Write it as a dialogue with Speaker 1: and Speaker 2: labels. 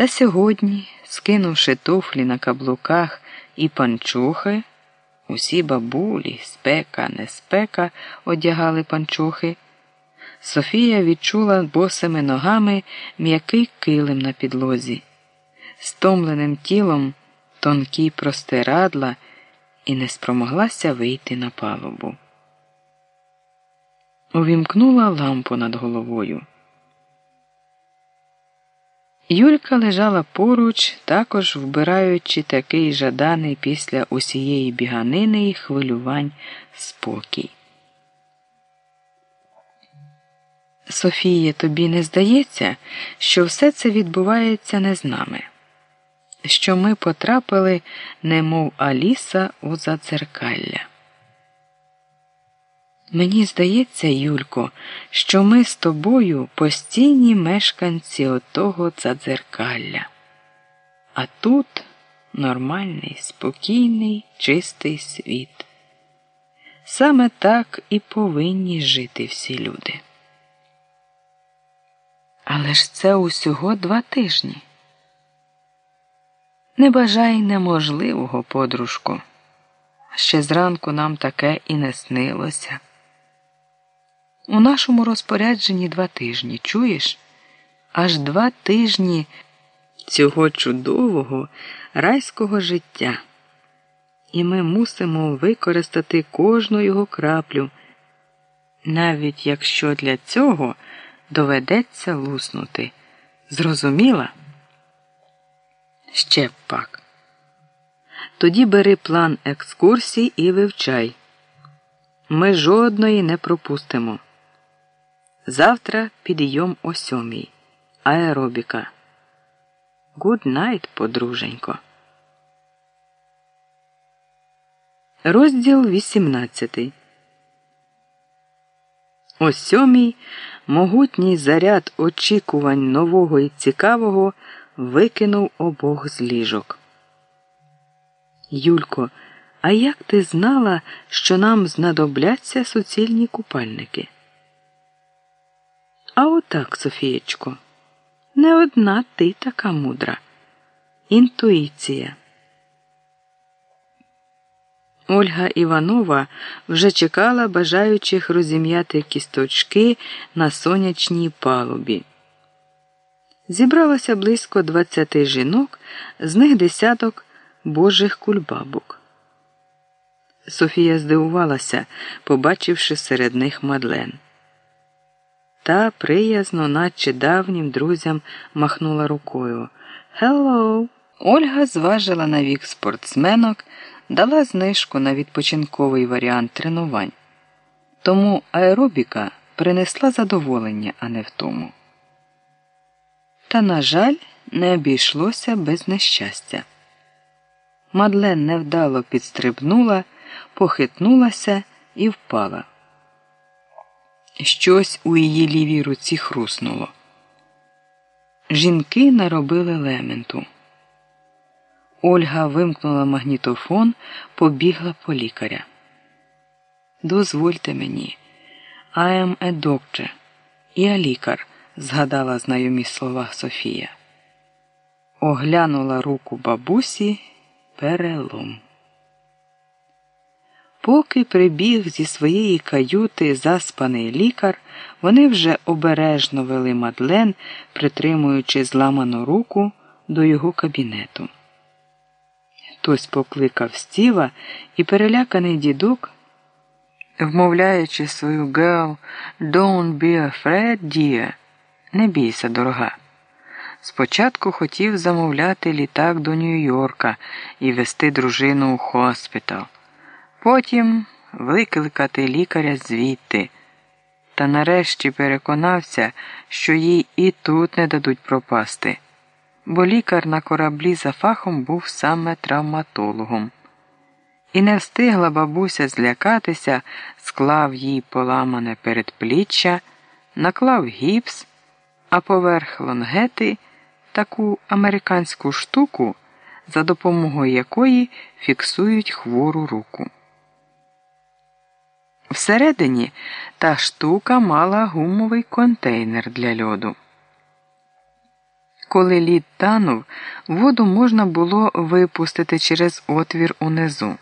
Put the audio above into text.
Speaker 1: Та сьогодні, скинувши туфлі на каблуках і панчохи, усі бабулі, спека, не спека одягали панчохи, Софія відчула босими ногами м'який килим на підлозі, стомленим тілом тонкі простирадла і не спромоглася вийти на палубу. Увімкнула лампу над головою. Юлька лежала поруч, також вбираючи такий жаданий після усієї біганини і хвилювань спокій. Софія, тобі не здається, що все це відбувається не з нами, що ми потрапили, немов Аліса у задзеркалля. Мені здається, Юлько, що ми з тобою постійні мешканці отого задзеркалля. А тут нормальний, спокійний, чистий світ. Саме так і повинні жити всі люди. Але ж це усього два тижні. Не бажай неможливого, подружко. Ще зранку нам таке і не снилося. У нашому розпорядженні два тижні, чуєш? Аж два тижні цього чудового райського життя. І ми мусимо використати кожну його краплю, навіть якщо для цього доведеться луснути. Зрозуміла? Ще пак. Тоді бери план екскурсій і вивчай. Ми жодної не пропустимо. Завтра підйом о сьомій. Аеробіка. Good night, подруженько. Розділ 18. О сьомій могутній заряд очікувань нового і цікавого викинув обох з ліжок. Юлько, а як ти знала, що нам знадобляться суцільні купальники? А отак, Софієчко, не одна ти така мудра. Інтуїція. Ольга Іванова вже чекала бажаючих розім'яти кісточки на сонячній палубі. Зібралося близько двадцяти жінок, з них десяток божих кульбабок. Софія здивувалася, побачивши серед них Мадлен. Та приязно, наче давнім друзям, махнула рукою. «Hello!» Ольга зважила на вік спортсменок, дала знижку на відпочинковий варіант тренувань. Тому аеробіка принесла задоволення, а не втому. Та, на жаль, не обійшлося без нещастя. Мадлен невдало підстрибнула, похитнулася і впала. Щось у її лівій руці хруснуло. Жінки наробили лементу. Ольга вимкнула магнітофон, побігла по лікаря. Дозвольте мені, am a doctor. Я лікар, згадала знайомі слова Софія. Оглянула руку бабусі перелом. Поки прибіг зі своєї каюти заспаний лікар, вони вже обережно вели Мадлен, притримуючи зламану руку до його кабінету. Хтось покликав стіва, і переляканий дідок, вмовляючи свою girl «Don't be afraid, dear», не бійся, дорога. Спочатку хотів замовляти літак до Нью-Йорка і вести дружину у хоспітал. Потім викликати лікаря звідти, та нарешті переконався, що їй і тут не дадуть пропасти, бо лікар на кораблі за фахом був саме травматологом. І не встигла бабуся злякатися, склав їй поламане передпліччя, наклав гіпс, а поверх лонгети таку американську штуку, за допомогою якої фіксують хвору руку. Всередині та штука мала гумовий контейнер для льоду. коли лід танув, воду можна було випустити через отвір унизу.